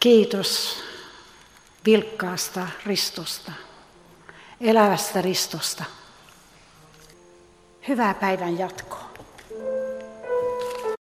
Kiitos vilkkaasta ristosta, elävästä ristosta. Hyvää päivän jatkoa.